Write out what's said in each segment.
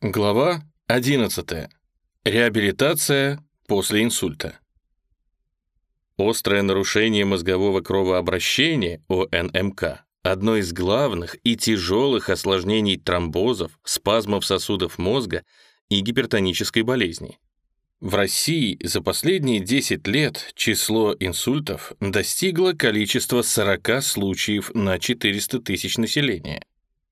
Глава 11. Реабилитация после инсульта. Острое нарушение мозгового кровообращения ОНМК – одно из главных и тяжелых осложнений тромбозов, спазмов сосудов мозга и гипертонической болезни. В России за последние 10 лет число инсультов достигло количества 40 случаев на 400 тысяч населения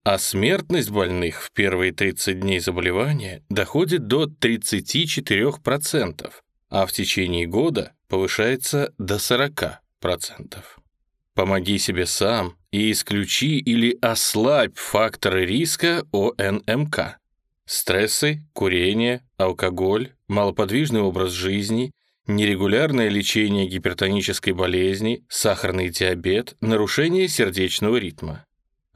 а смертность больных в первые 30 дней заболевания доходит до 34%, а в течение года повышается до 40%. Помоги себе сам и исключи или ослабь факторы риска ОНМК. Стрессы, курение, алкоголь, малоподвижный образ жизни, нерегулярное лечение гипертонической болезни, сахарный диабет, нарушение сердечного ритма.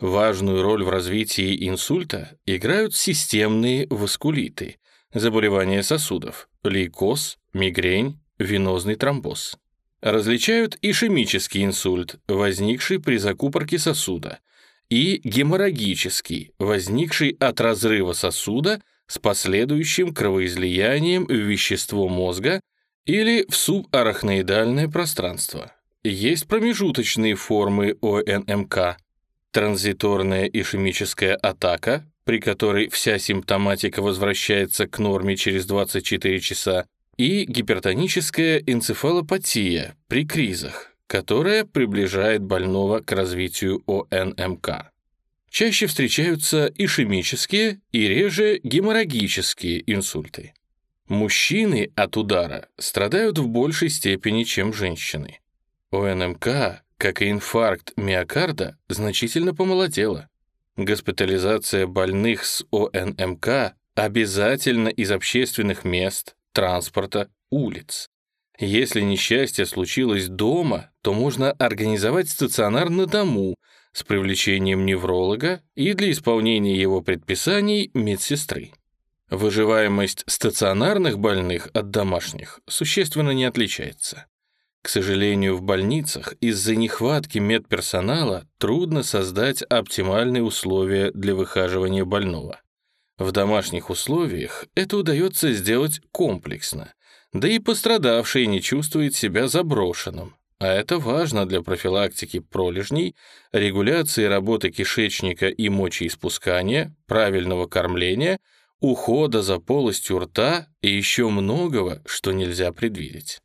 Важную роль в развитии инсульта играют системные васкулиты, заболевания сосудов, лейкоз, мигрень, венозный тромбоз. Различают ишемический инсульт, возникший при закупорке сосуда, и геморрагический, возникший от разрыва сосуда с последующим кровоизлиянием в вещество мозга или в субарахноидальное пространство. Есть промежуточные формы ОНМК, транзиторная ишемическая атака, при которой вся симптоматика возвращается к норме через 24 часа, и гипертоническая энцефалопатия при кризах, которая приближает больного к развитию ОНМК. Чаще встречаются ишемические и реже геморрагические инсульты. Мужчины от удара страдают в большей степени, чем женщины. ОНМК как и инфаркт миокарда, значительно помолодела. Госпитализация больных с ОНМК обязательно из общественных мест, транспорта, улиц. Если несчастье случилось дома, то можно организовать стационар на дому с привлечением невролога и для исполнения его предписаний медсестры. Выживаемость стационарных больных от домашних существенно не отличается. К сожалению, в больницах из-за нехватки медперсонала трудно создать оптимальные условия для выхаживания больного. В домашних условиях это удается сделать комплексно, да и пострадавший не чувствует себя заброшенным. А это важно для профилактики пролежней, регуляции работы кишечника и мочеиспускания, правильного кормления, ухода за полостью рта и еще многого, что нельзя предвидеть.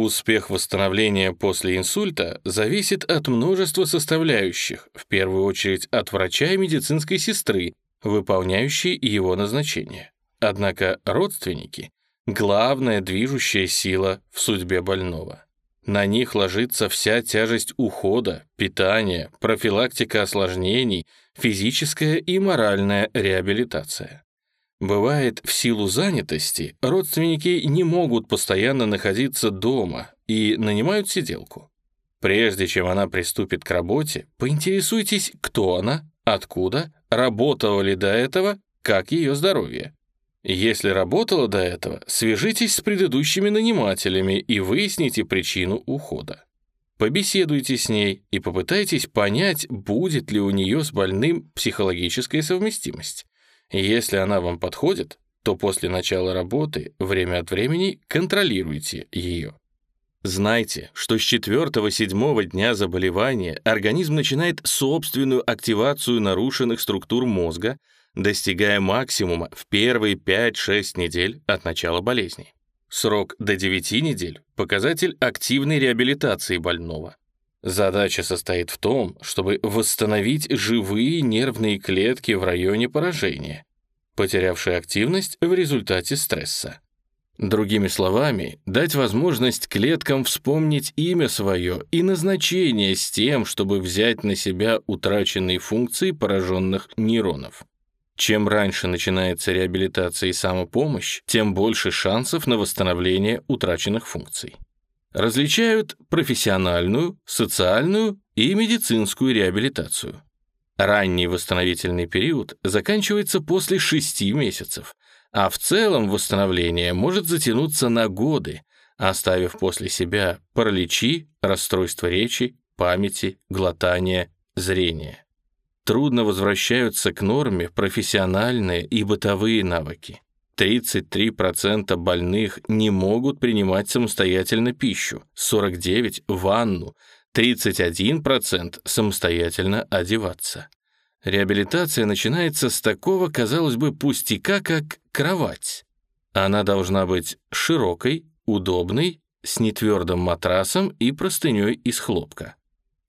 Успех восстановления после инсульта зависит от множества составляющих, в первую очередь от врача и медицинской сестры, выполняющей его назначение. Однако родственники — главная движущая сила в судьбе больного. На них ложится вся тяжесть ухода, питания, профилактика осложнений, физическая и моральная реабилитация. Бывает, в силу занятости родственники не могут постоянно находиться дома и нанимают сиделку. Прежде чем она приступит к работе, поинтересуйтесь, кто она, откуда, работала ли до этого, как ее здоровье. Если работала до этого, свяжитесь с предыдущими нанимателями и выясните причину ухода. Побеседуйте с ней и попытайтесь понять, будет ли у нее с больным психологическая совместимость. Если она вам подходит, то после начала работы время от времени контролируйте ее. Знайте, что с 4-7 дня заболевания организм начинает собственную активацию нарушенных структур мозга, достигая максимума в первые 5-6 недель от начала болезни. Срок до 9 недель – показатель активной реабилитации больного. Задача состоит в том, чтобы восстановить живые нервные клетки в районе поражения, потерявшие активность в результате стресса. Другими словами, дать возможность клеткам вспомнить имя свое и назначение с тем, чтобы взять на себя утраченные функции пораженных нейронов. Чем раньше начинается реабилитация и самопомощь, тем больше шансов на восстановление утраченных функций различают профессиональную, социальную и медицинскую реабилитацию. Ранний восстановительный период заканчивается после 6 месяцев, а в целом восстановление может затянуться на годы, оставив после себя параличи, расстройство речи, памяти, глотания, зрения. трудно возвращаются к норме профессиональные и бытовые навыки. 33% больных не могут принимать самостоятельно пищу, 49% – ванну, 31% самостоятельно одеваться. Реабилитация начинается с такого, казалось бы, пустяка, как кровать. Она должна быть широкой, удобной, с нетвердым матрасом и простыней из хлопка.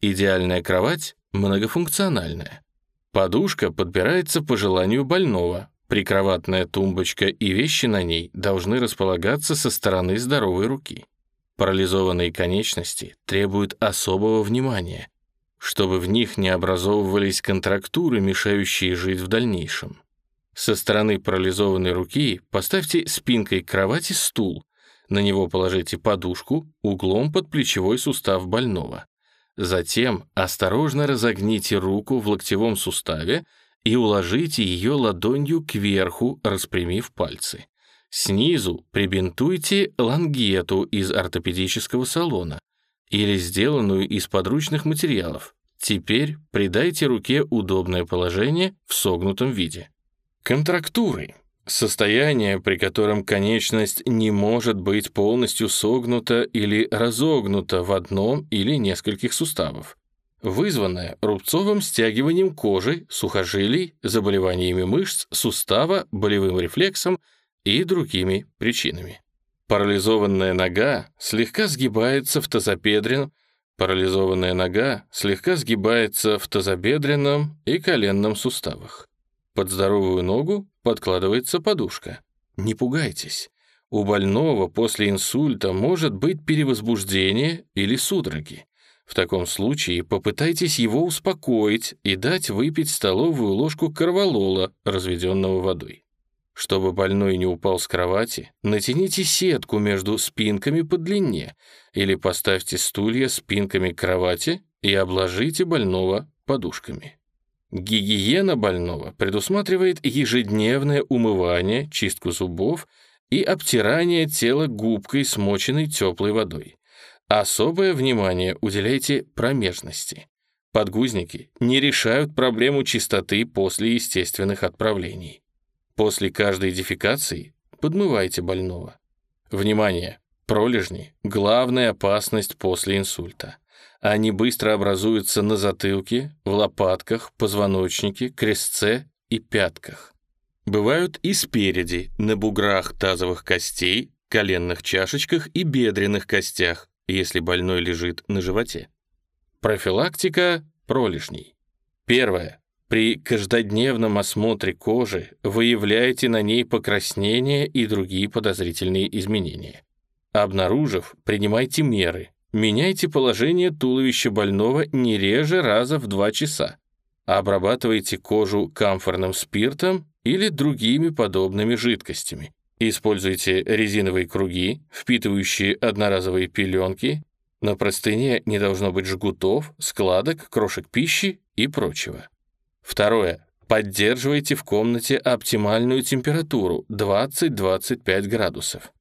Идеальная кровать многофункциональная. Подушка подбирается по желанию больного. Прикроватная тумбочка и вещи на ней должны располагаться со стороны здоровой руки. Парализованные конечности требуют особого внимания, чтобы в них не образовывались контрактуры, мешающие жить в дальнейшем. Со стороны парализованной руки поставьте спинкой кровати стул, на него положите подушку углом под плечевой сустав больного. Затем осторожно разогните руку в локтевом суставе и уложите ее ладонью кверху, распрямив пальцы. Снизу прибинтуйте лангету из ортопедического салона или сделанную из подручных материалов. Теперь придайте руке удобное положение в согнутом виде. Контрактуры — состояние, при котором конечность не может быть полностью согнута или разогнута в одном или нескольких суставов, вызванное рубцовым стягиванием кожи, сухожилий, заболеваниями мышц, сустава, болевым рефлексом и другими причинами. Парализованная нога слегка сгибается в тазобедренном, парализованная нога слегка сгибается в тазобедренном и коленном суставах. Под здоровую ногу подкладывается подушка. Не пугайтесь. У больного после инсульта может быть перевозбуждение или судороги. В таком случае попытайтесь его успокоить и дать выпить столовую ложку корвалола, разведенного водой. Чтобы больной не упал с кровати, натяните сетку между спинками по длине или поставьте стулья спинками к кровати и обложите больного подушками. Гигиена больного предусматривает ежедневное умывание, чистку зубов и обтирание тела губкой, смоченной теплой водой. Особое внимание уделяйте промежности. Подгузники не решают проблему чистоты после естественных отправлений. После каждой дефекации подмывайте больного. Внимание! Пролежни – главная опасность после инсульта. Они быстро образуются на затылке, в лопатках, позвоночнике, крестце и пятках. Бывают и спереди, на буграх тазовых костей, коленных чашечках и бедренных костях, если больной лежит на животе. Профилактика пролежней. Первое. При каждодневном осмотре кожи выявляйте на ней покраснения и другие подозрительные изменения. Обнаружив, принимайте меры. Меняйте положение туловища больного не реже раза в 2 часа. Обрабатывайте кожу камфорным спиртом или другими подобными жидкостями. Используйте резиновые круги, впитывающие одноразовые пеленки. На простыне не должно быть жгутов, складок, крошек пищи и прочего. Второе. Поддерживайте в комнате оптимальную температуру 20-25 градусов.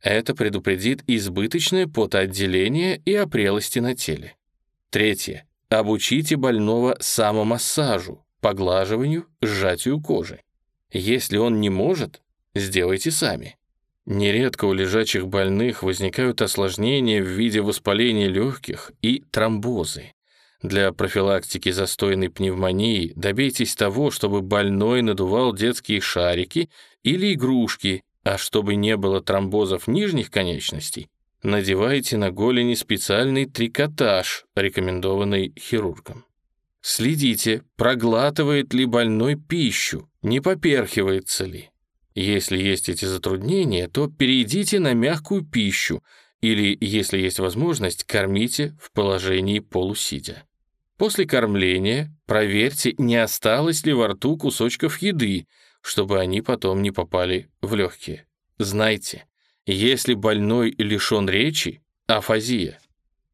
Это предупредит избыточное потоотделение и опрелости на теле. Третье. Обучите больного самомассажу, поглаживанию, сжатию кожи. Если он не может, сделайте сами. Нередко у лежачих больных возникают осложнения в виде воспаления легких и тромбозы. Для профилактики застойной пневмонии добейтесь того, чтобы больной надувал детские шарики или игрушки, а чтобы не было тромбозов нижних конечностей, надевайте на голени специальный трикотаж, рекомендованный хирургом. Следите, проглатывает ли больной пищу, не поперхивается ли. Если есть эти затруднения, то перейдите на мягкую пищу или, если есть возможность, кормите в положении полусидя. После кормления проверьте, не осталось ли во рту кусочков еды, чтобы они потом не попали в легкие. Знайте, если больной лишен речи, афазия.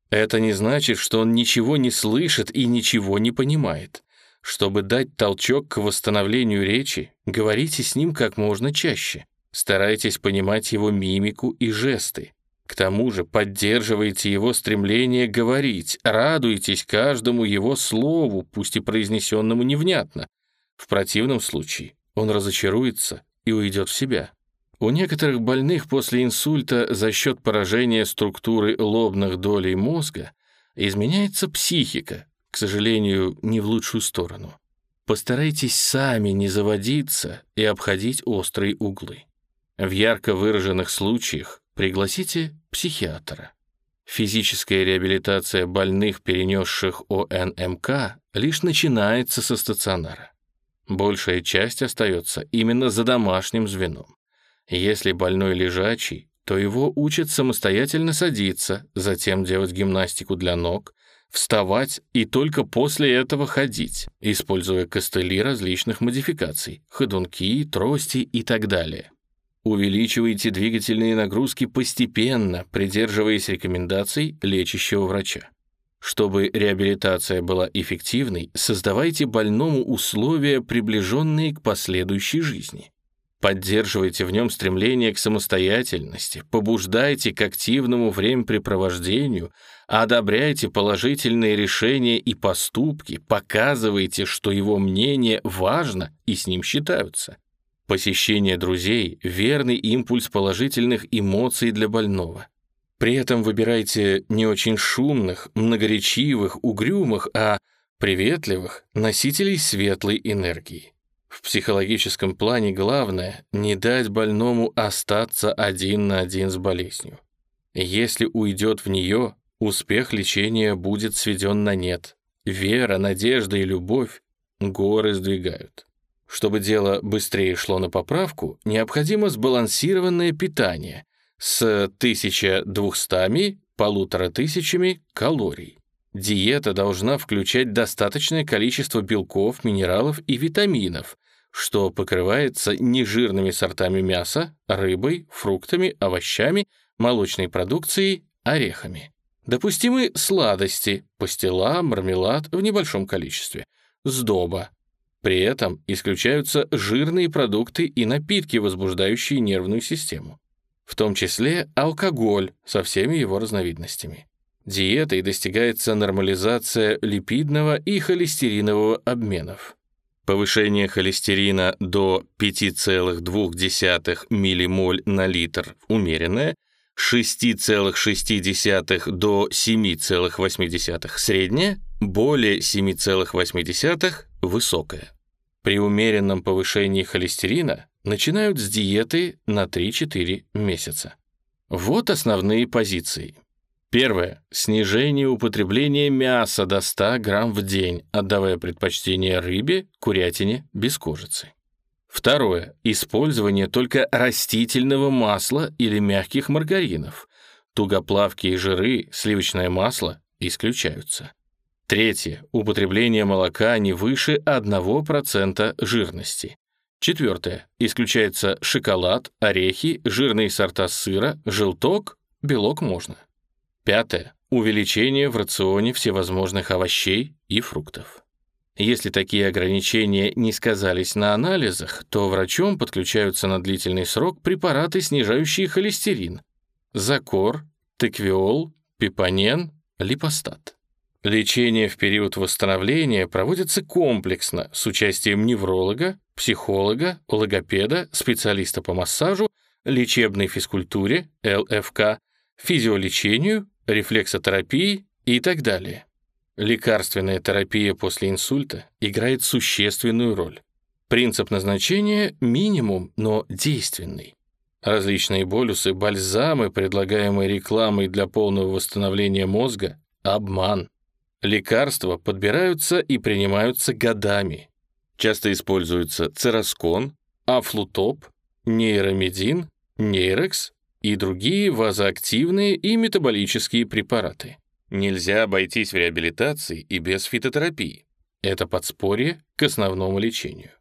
Это не значит, что он ничего не слышит и ничего не понимает. Чтобы дать толчок к восстановлению речи, говорите с ним как можно чаще. Старайтесь понимать его мимику и жесты. К тому же поддерживаете его стремление говорить, радуйтесь каждому его слову, пусть и произнесенному невнятно. В противном случае он разочаруется и уйдет в себя. У некоторых больных после инсульта за счет поражения структуры лобных долей мозга изменяется психика, к сожалению, не в лучшую сторону. Постарайтесь сами не заводиться и обходить острые углы. В ярко выраженных случаях пригласите психиатра. Физическая реабилитация больных, перенесших ОНМК, лишь начинается со стационара. Большая часть остается именно за домашним звеном. Если больной лежачий, то его учат самостоятельно садиться, затем делать гимнастику для ног, вставать и только после этого ходить, используя костыли различных модификаций, ходунки, трости и так далее. Увеличивайте двигательные нагрузки постепенно, придерживаясь рекомендаций лечащего врача. Чтобы реабилитация была эффективной, создавайте больному условия, приближенные к последующей жизни. Поддерживайте в нем стремление к самостоятельности, побуждайте к активному времяпрепровождению, одобряйте положительные решения и поступки, показывайте, что его мнение важно и с ним считаются. Посещение друзей — верный импульс положительных эмоций для больного. При этом выбирайте не очень шумных, многоречивых, угрюмых, а приветливых носителей светлой энергии. В психологическом плане главное — не дать больному остаться один на один с болезнью. Если уйдет в нее, успех лечения будет сведен на нет. Вера, надежда и любовь горы сдвигают. Чтобы дело быстрее шло на поправку, необходимо сбалансированное питание с 1200 полутора тысячами калорий. Диета должна включать достаточное количество белков, минералов и витаминов, что покрывается нежирными сортами мяса, рыбой, фруктами, овощами, молочной продукцией, орехами. Допустимы сладости, пастила, мармелад в небольшом количестве, сдоба, при этом исключаются жирные продукты и напитки, возбуждающие нервную систему, в том числе алкоголь со всеми его разновидностями. Диетой достигается нормализация липидного и холестеринового обменов. Повышение холестерина до 5,2 ммоль на литр умеренное, 6,6 до 7,8 среднее, более 7,8 высокая. При умеренном повышении холестерина начинают с диеты на 3-4 месяца. Вот основные позиции. Первое. Снижение употребления мяса до 100 грамм в день, отдавая предпочтение рыбе, курятине без кожицы. Второе. Использование только растительного масла или мягких маргаринов. Тугоплавкие жиры, сливочное масло исключаются. Третье. Употребление молока не выше 1% жирности. Четвертое. Исключается шоколад, орехи, жирные сорта сыра, желток, белок можно. Пятое. Увеличение в рационе всевозможных овощей и фруктов. Если такие ограничения не сказались на анализах, то врачом подключаются на длительный срок препараты, снижающие холестерин. Закор, теквиол, пипонен, липостат. Лечение в период восстановления проводится комплексно с участием невролога, психолога, логопеда, специалиста по массажу, лечебной физкультуре, ЛФК, физиолечению, рефлексотерапии и так далее. Лекарственная терапия после инсульта играет существенную роль. Принцип назначения — минимум, но действенный. Различные болюсы, бальзамы, предлагаемые рекламой для полного восстановления мозга — обман. Лекарства подбираются и принимаются годами. Часто используются цераскон, афлутоп, нейромедин, нейрекс и другие вазоактивные и метаболические препараты. Нельзя обойтись в реабилитации и без фитотерапии. Это подспорье к основному лечению.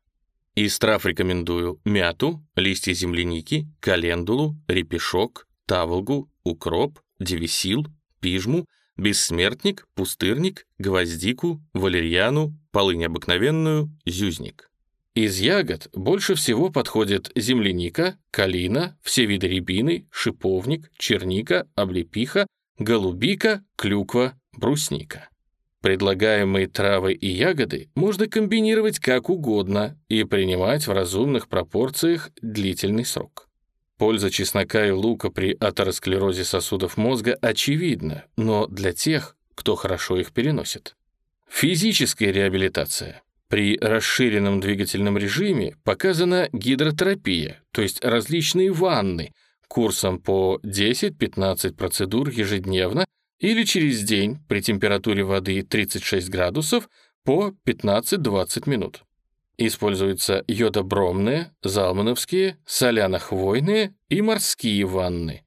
Из трав рекомендую мяту, листья земляники, календулу, репешок, таволгу, укроп, девисил, пижму — бессмертник, пустырник, гвоздику, валерьяну, полынь обыкновенную, зюзник. Из ягод больше всего подходят земляника, калина, все виды рябины, шиповник, черника, облепиха, голубика, клюква, брусника. Предлагаемые травы и ягоды можно комбинировать как угодно и принимать в разумных пропорциях длительный срок. Польза чеснока и лука при атеросклерозе сосудов мозга очевидна, но для тех, кто хорошо их переносит. Физическая реабилитация. При расширенном двигательном режиме показана гидротерапия, то есть различные ванны, курсом по 10-15 процедур ежедневно или через день при температуре воды 36 градусов по 15-20 минут. Используются йодобромные, залмановские, соляно-хвойные и морские ванны,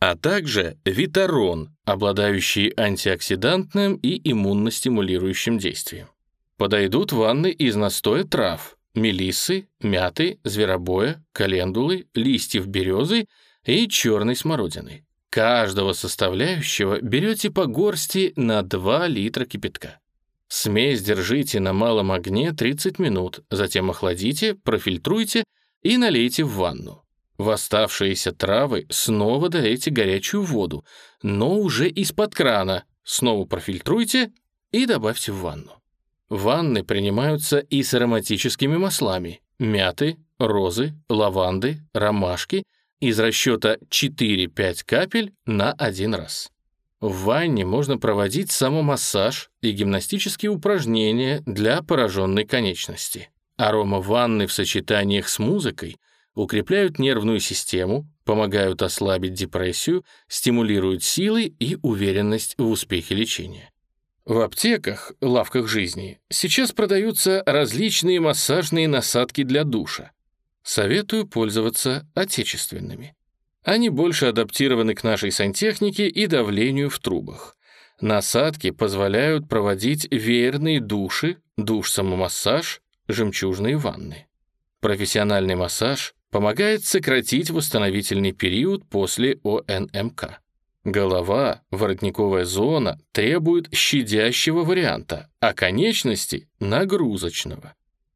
а также витарон, обладающий антиоксидантным и иммуностимулирующим действием. Подойдут ванны из настоя трав, мелиссы, мяты, зверобоя, календулы, листьев березы и черной смородины. Каждого составляющего берете по горсти на 2 литра кипятка. Смесь держите на малом огне 30 минут, затем охладите, профильтруйте и налейте в ванну. В оставшиеся травы снова долейте горячую воду, но уже из-под крана, снова профильтруйте и добавьте в ванну. Ванны принимаются и с ароматическими маслами – мяты, розы, лаванды, ромашки – из расчета 4-5 капель на один раз. В ванне можно проводить самомассаж и гимнастические упражнения для пораженной конечности. Арома ванны в сочетаниях с музыкой укрепляют нервную систему, помогают ослабить депрессию, стимулируют силы и уверенность в успехе лечения. В аптеках, лавках жизни, сейчас продаются различные массажные насадки для душа. Советую пользоваться отечественными. Они больше адаптированы к нашей сантехнике и давлению в трубах. Насадки позволяют проводить веерные души, душ-самомассаж, жемчужные ванны. Профессиональный массаж помогает сократить восстановительный период после ОНМК. Голова, воротниковая зона требует щадящего варианта, а конечности — нагрузочного.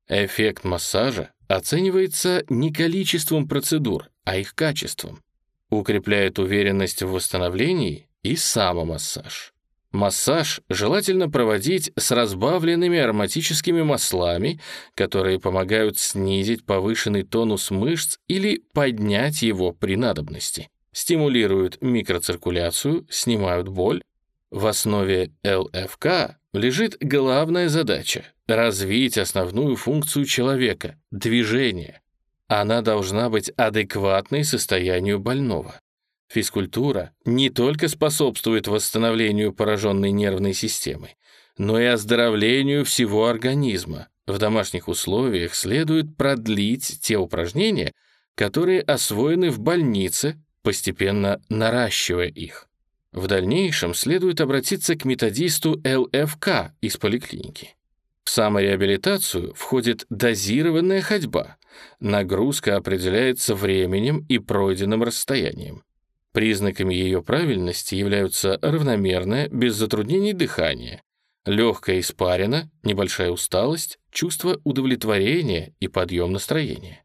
Эффект массажа оценивается не количеством процедур, а их качеством. Укрепляет уверенность в восстановлении и самомассаж. Массаж желательно проводить с разбавленными ароматическими маслами, которые помогают снизить повышенный тонус мышц или поднять его при надобности. Стимулируют микроциркуляцию, снимают боль. В основе ЛФК лежит главная задача — развить основную функцию человека — движение. Она должна быть адекватной состоянию больного. Физкультура не только способствует восстановлению пораженной нервной системы, но и оздоровлению всего организма. В домашних условиях следует продлить те упражнения, которые освоены в больнице, постепенно наращивая их. В дальнейшем следует обратиться к методисту ЛФК из поликлиники. В самореабилитацию входит дозированная ходьба. Нагрузка определяется временем и пройденным расстоянием. Признаками ее правильности являются равномерное, без затруднений дыхание, легкая испарина, небольшая усталость, чувство удовлетворения и подъем настроения.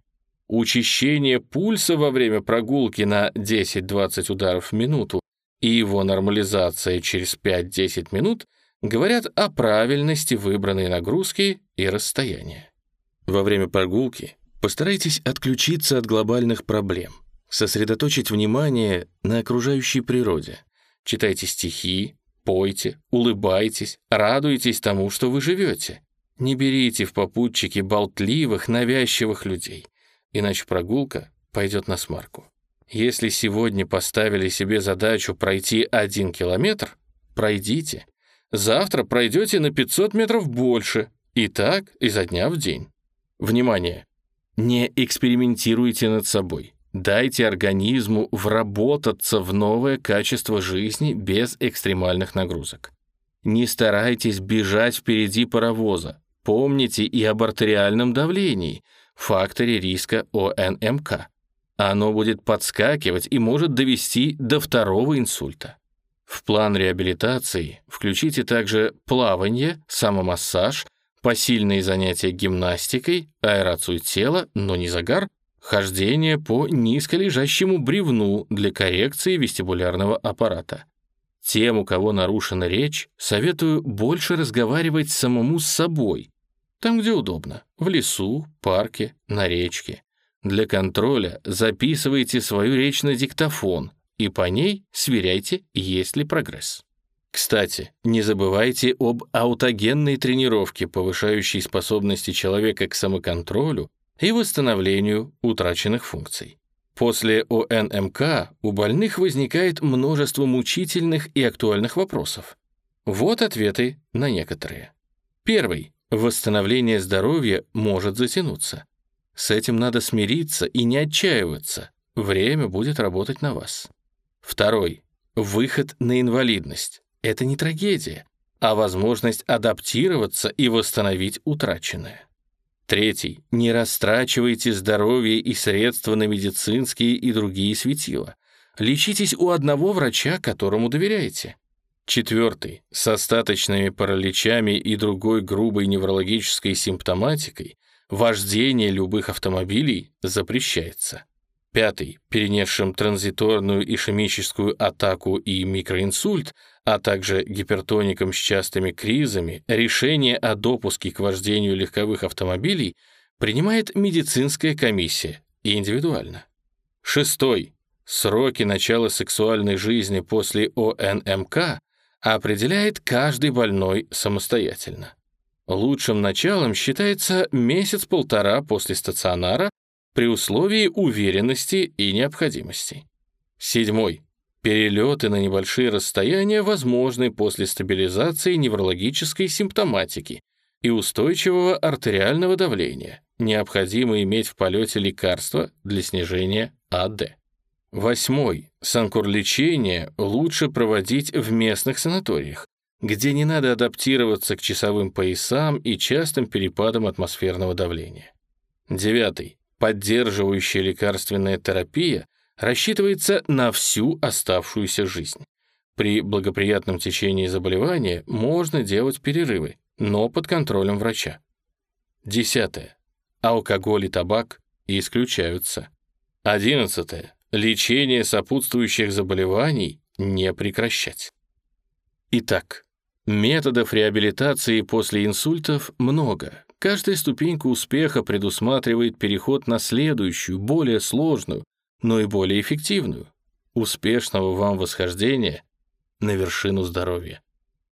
Учащение пульса во время прогулки на 10-20 ударов в минуту и его нормализация через 5-10 минут говорят о правильности выбранной нагрузки и расстояния. Во время прогулки постарайтесь отключиться от глобальных проблем, сосредоточить внимание на окружающей природе. Читайте стихи, пойте, улыбайтесь, радуйтесь тому, что вы живете. Не берите в попутчики болтливых, навязчивых людей, иначе прогулка пойдет на смарку. Если сегодня поставили себе задачу пройти один километр, пройдите. Завтра пройдете на 500 метров больше. И так изо дня в день. Внимание! Не экспериментируйте над собой. Дайте организму вработаться в новое качество жизни без экстремальных нагрузок. Не старайтесь бежать впереди паровоза. Помните и об артериальном давлении, факторе риска ОНМК. Оно будет подскакивать и может довести до второго инсульта. В план реабилитации включите также плавание, самомассаж, посильные занятия гимнастикой, аэрацию тела, но не загар, хождение по низколежащему бревну для коррекции вестибулярного аппарата. Тем, у кого нарушена речь, советую больше разговаривать самому с собой, там, где удобно, в лесу, парке, на речке. Для контроля записывайте свою речь на диктофон и по ней сверяйте, есть ли прогресс. Кстати, не забывайте об аутогенной тренировке, повышающей способности человека к самоконтролю и восстановлению утраченных функций. После ОНМК у больных возникает множество мучительных и актуальных вопросов. Вот ответы на некоторые. Первый. Восстановление здоровья может затянуться. С этим надо смириться и не отчаиваться. Время будет работать на вас. Второй. Выход на инвалидность. Это не трагедия, а возможность адаптироваться и восстановить утраченное. Третий. Не растрачивайте здоровье и средства на медицинские и другие светила. Лечитесь у одного врача, которому доверяете. Четвертый. С остаточными параличами и другой грубой неврологической симптоматикой вождение любых автомобилей запрещается. Пятый. Перенесшим транзиторную ишемическую атаку и микроинсульт, а также гипертоникам с частыми кризами, решение о допуске к вождению легковых автомобилей принимает медицинская комиссия и индивидуально. Шестой. Сроки начала сексуальной жизни после ОНМК определяет каждый больной самостоятельно. Лучшим началом считается месяц-полтора после стационара при условии уверенности и необходимости. Седьмой. Перелеты на небольшие расстояния возможны после стабилизации неврологической симптоматики и устойчивого артериального давления. Необходимо иметь в полете лекарства для снижения АД. Восьмой. Санкур-лечение лучше проводить в местных санаториях, где не надо адаптироваться к часовым поясам и частым перепадам атмосферного давления. Девятый. Поддерживающая лекарственная терапия рассчитывается на всю оставшуюся жизнь. При благоприятном течении заболевания можно делать перерывы, но под контролем врача. Десятое. Алкоголь и табак исключаются. Одиннадцатое. Лечение сопутствующих заболеваний не прекращать. Итак, методов реабилитации после инсультов много, Каждая ступенька успеха предусматривает переход на следующую, более сложную, но и более эффективную. Успешного вам восхождения на вершину здоровья.